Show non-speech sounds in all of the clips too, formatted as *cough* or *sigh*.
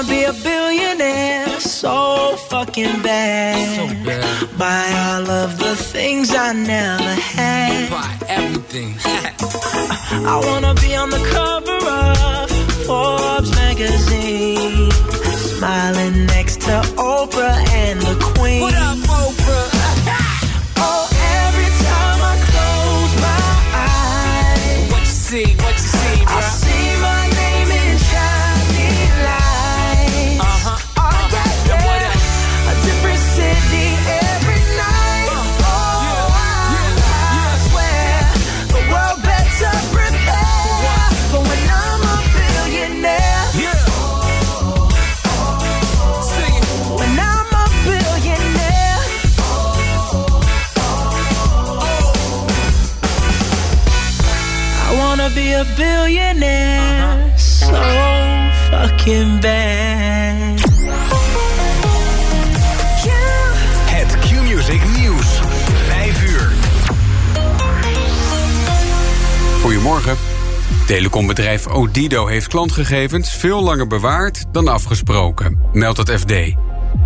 wanna be a billionaire so fucking bad. So bad. Buy all of the things I never had. Buy everything. *laughs* I wanna be on the cover of Forbes magazine. Smiling next to Oprah and the Queen. What up, Telecombedrijf Odido heeft klantgegevens veel langer bewaard dan afgesproken, meldt het FD.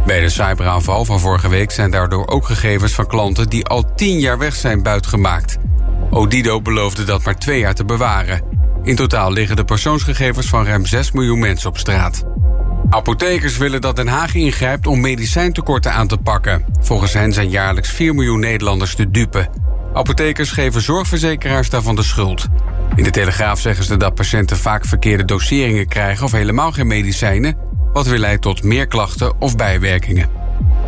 Bij de cyberaanval van vorige week zijn daardoor ook gegevens van klanten die al 10 jaar weg zijn buitgemaakt. Odido beloofde dat maar twee jaar te bewaren. In totaal liggen de persoonsgegevens van ruim 6 miljoen mensen op straat. Apothekers willen dat Den Haag ingrijpt om medicijntekorten aan te pakken. Volgens hen zijn jaarlijks 4 miljoen Nederlanders te dupe. Apothekers geven zorgverzekeraars daarvan de schuld. In de Telegraaf zeggen ze dat patiënten vaak verkeerde doseringen krijgen of helemaal geen medicijnen, wat weer leidt tot meer klachten of bijwerkingen.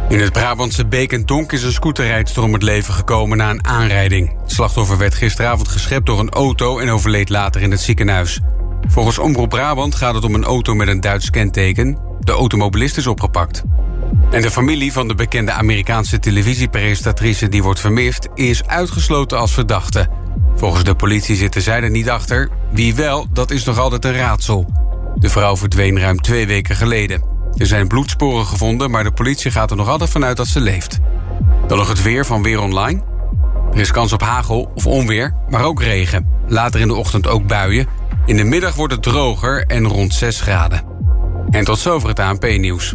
In het Brabantse Beek en Donk is een scooterrijdster om het leven gekomen na een aanrijding. Het slachtoffer werd gisteravond geschept door een auto en overleed later in het ziekenhuis. Volgens Omroep Brabant gaat het om een auto met een Duits kenteken. De automobilist is opgepakt. En de familie van de bekende Amerikaanse televisiepresentatrice die wordt vermist... is uitgesloten als verdachte. Volgens de politie zitten zij er niet achter. Wie wel, dat is nog altijd een raadsel. De vrouw verdween ruim twee weken geleden. Er zijn bloedsporen gevonden, maar de politie gaat er nog altijd vanuit dat ze leeft. Dan nog het weer van Weer Online. Er is kans op hagel of onweer, maar ook regen. Later in de ochtend ook buien. In de middag wordt het droger en rond 6 graden. En tot zover het ANP-nieuws.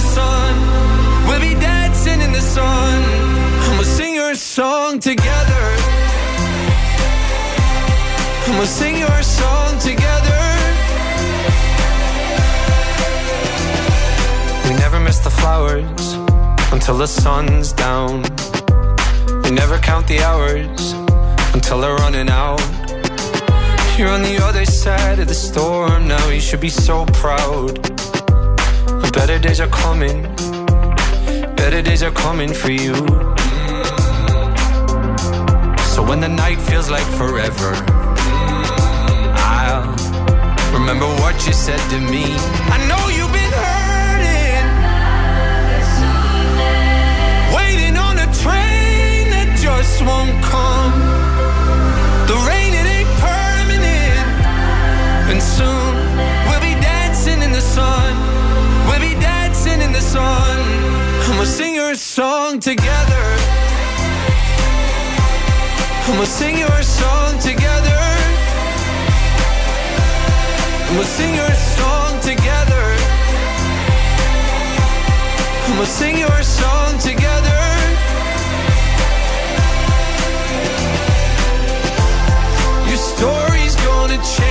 the sun. We'll be dancing in the sun. I'ma sing your song together. I'ma sing your song together. We never miss the flowers until the sun's down. We never count the hours until they're running out. You're on the other side of the storm now. You should be so proud. Better days are coming. Better days are coming for you. So when the night feels like forever, I'll remember what you said to me. I know you've been hurting, waiting on a train that just won't come. The sun. I'ma sing your song together. I'ma sing your song together. I'ma sing your song together. I'ma sing your song together. Your story's gonna change.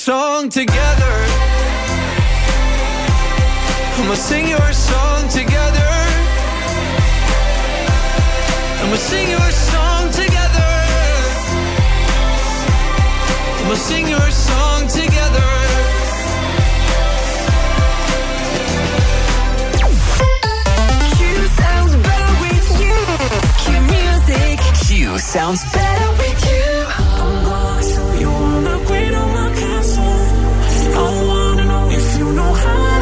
song together. I'ma sing your song together. I'ma sing your song together. I'ma sing your song together. Q sounds better with you. Q sounds better with you. The upgrade on my castle. I wanna know if you know how.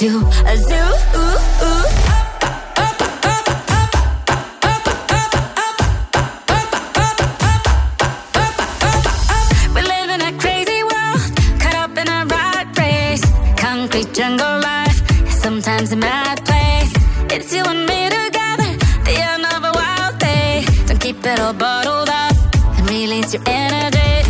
do a zoo. Ooh, ooh. Jungle life, sometimes a mad place. It's you and me together, the end of a wild day. Don't keep it all bottled up release your energy.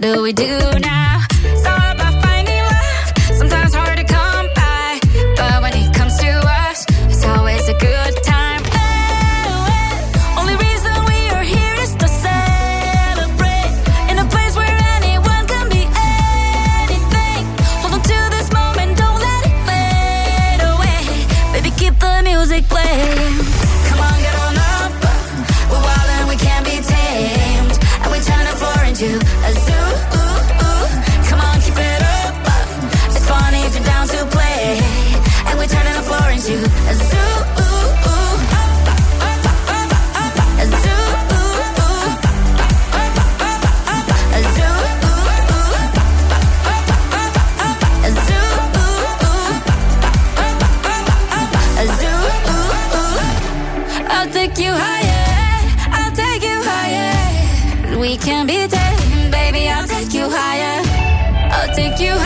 do we do now? you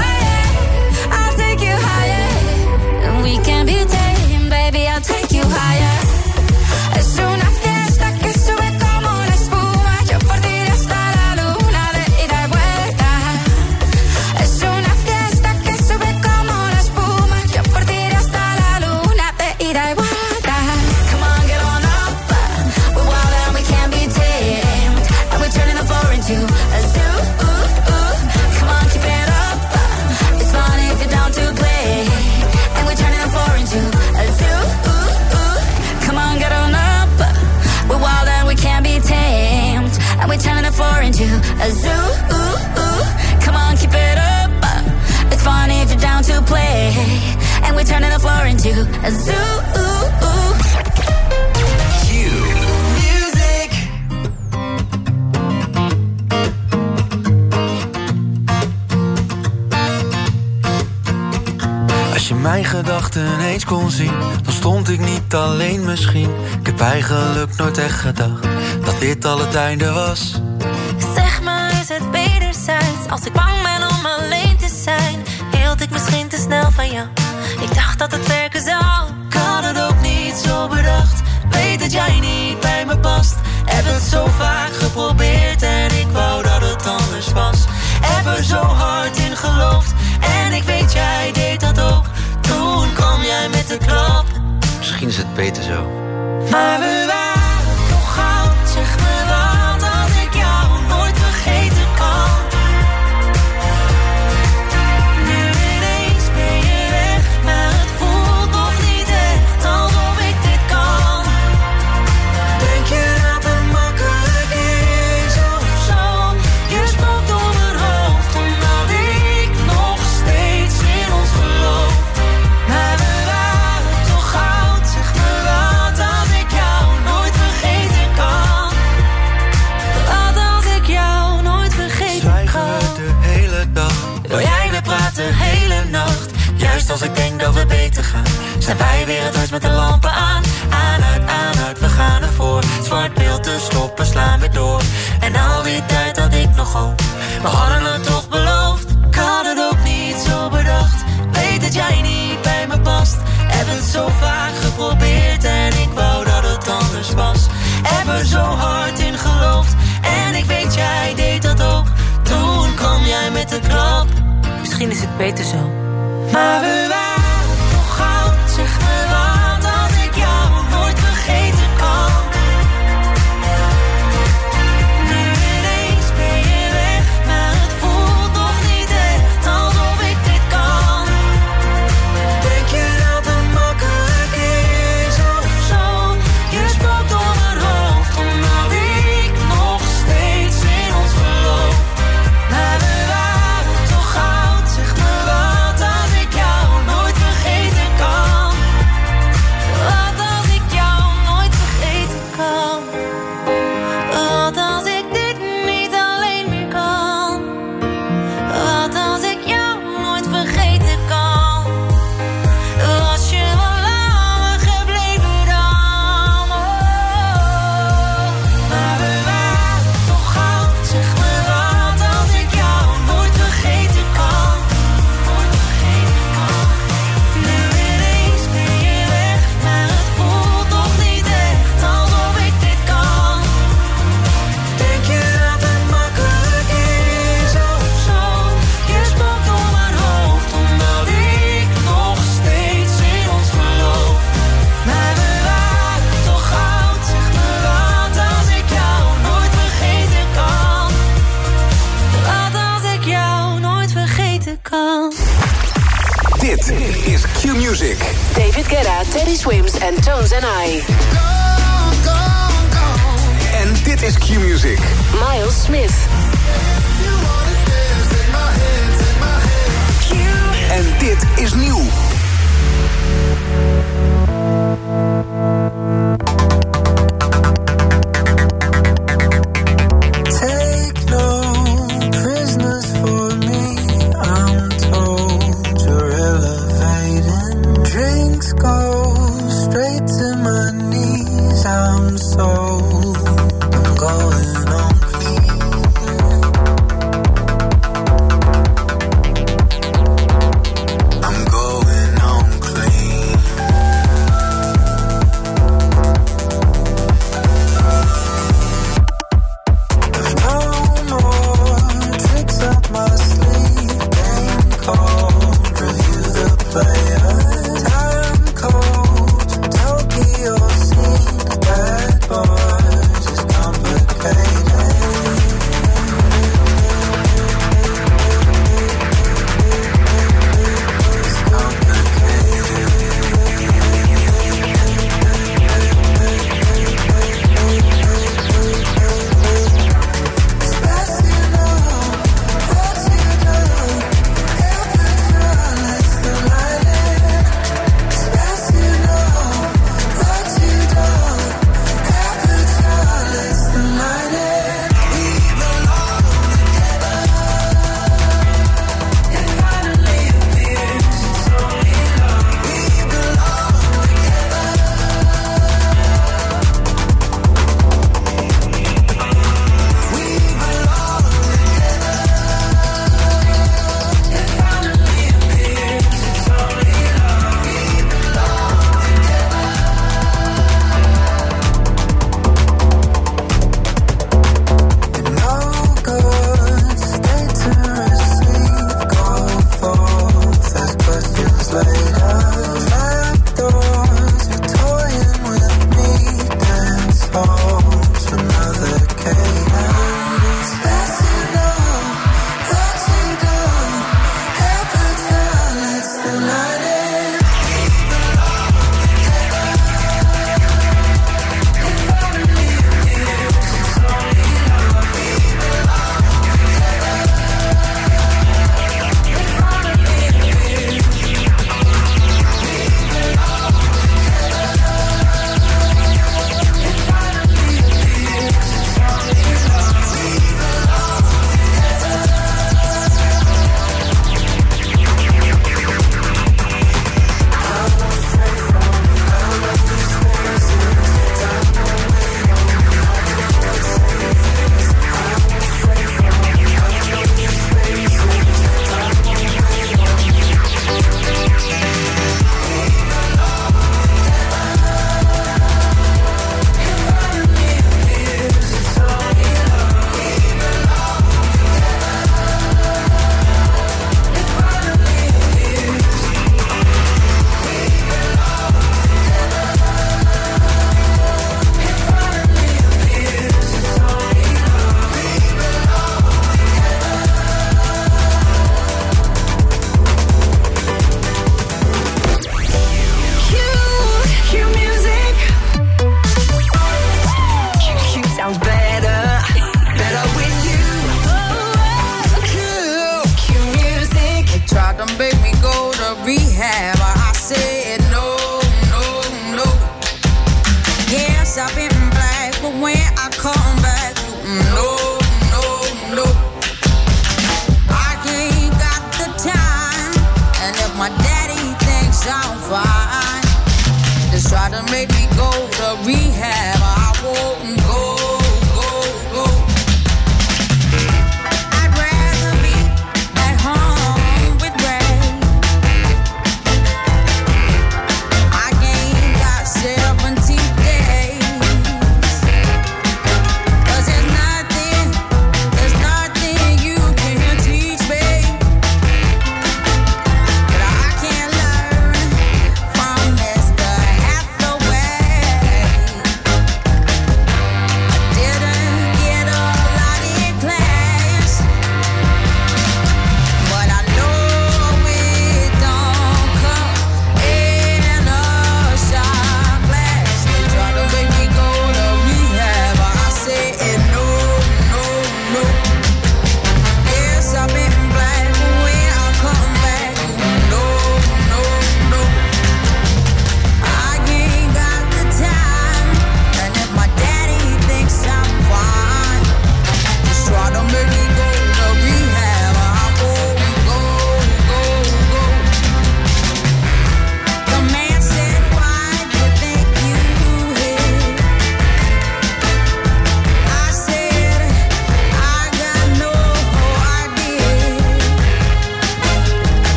do a zoo. mijn gedachten eens kon zien, dan stond ik niet alleen misschien. Ik heb eigenlijk nooit echt gedacht dat dit al het einde was. Zeg maar, is het zijn Als ik bang ben om alleen te zijn, hield ik misschien te snel van jou. Ik dacht dat het werkt. zo vaak geprobeerd en ik wou dat het anders was. Heb er zo hard in geloofd en ik weet jij deed dat ook. Toen kwam jij met de klap. Misschien is het beter zo. Maar we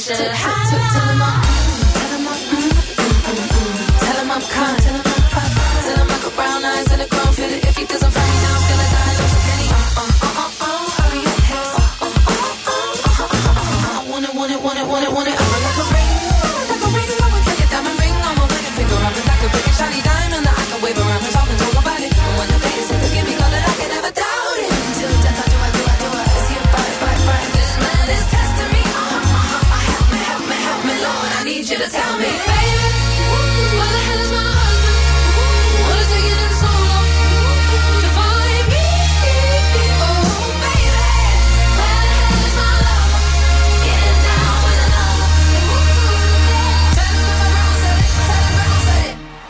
Should have.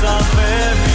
somewhere.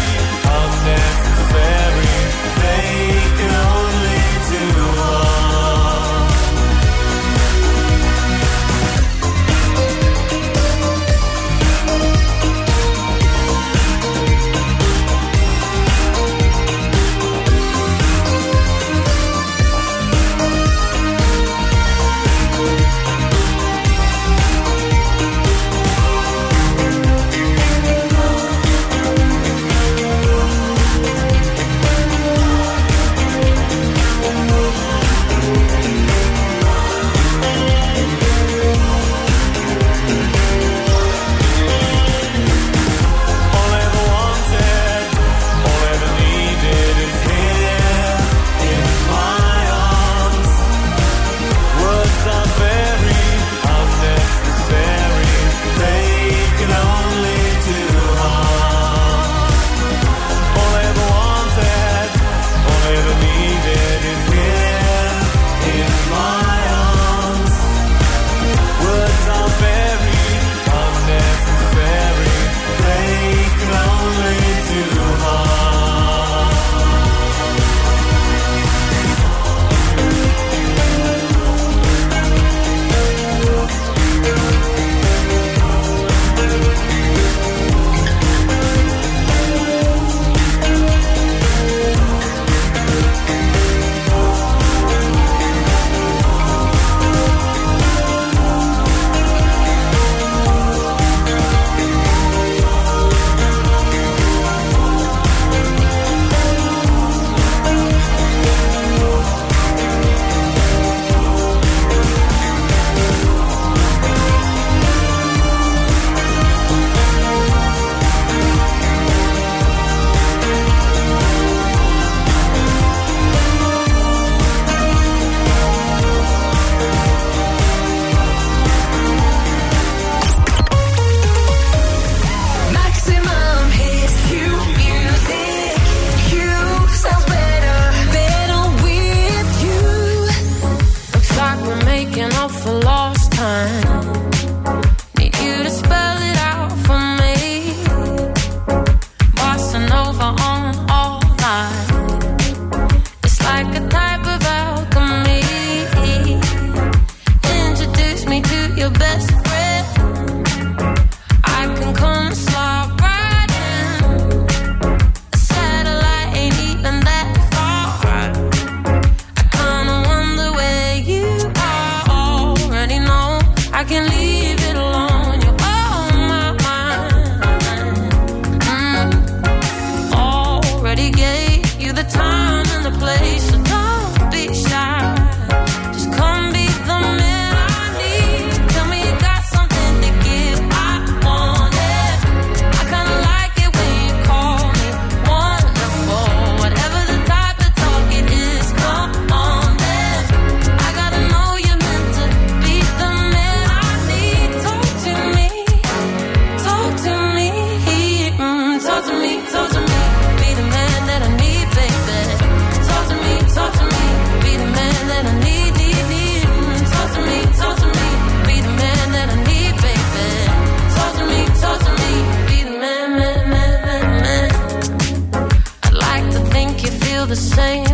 The same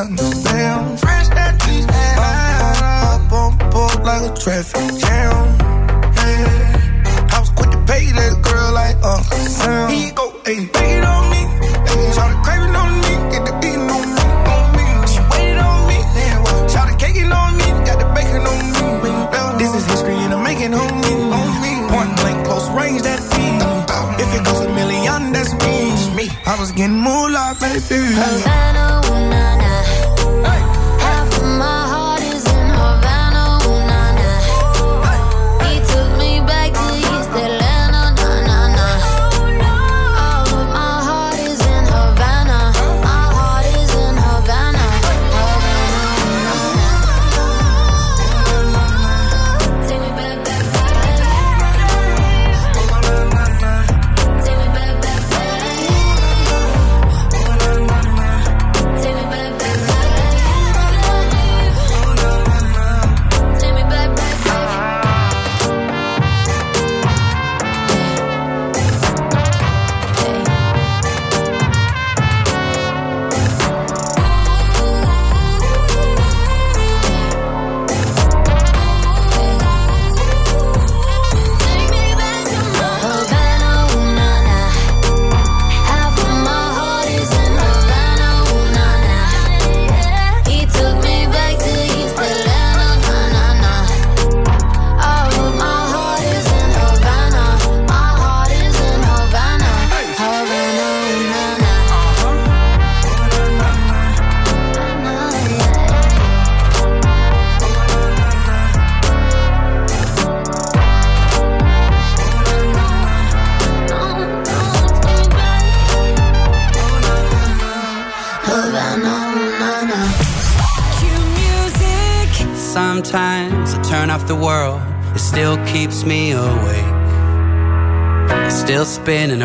Damn, fresh out East Atlanta. Up on board like a traffic jam. Yeah. I was quick to pay that girl like uh, Uncle Sam. You go, ayy, take it on me. Ayy, shout the craving on me, get the beating on me, on me. She waited on me, damn, shout the caking on me, got the bacon on me. This is history and I'm making me, on me. Point blank, close range, that feed. If it goes a million, that's me. I was getting moolah, baby. Havana,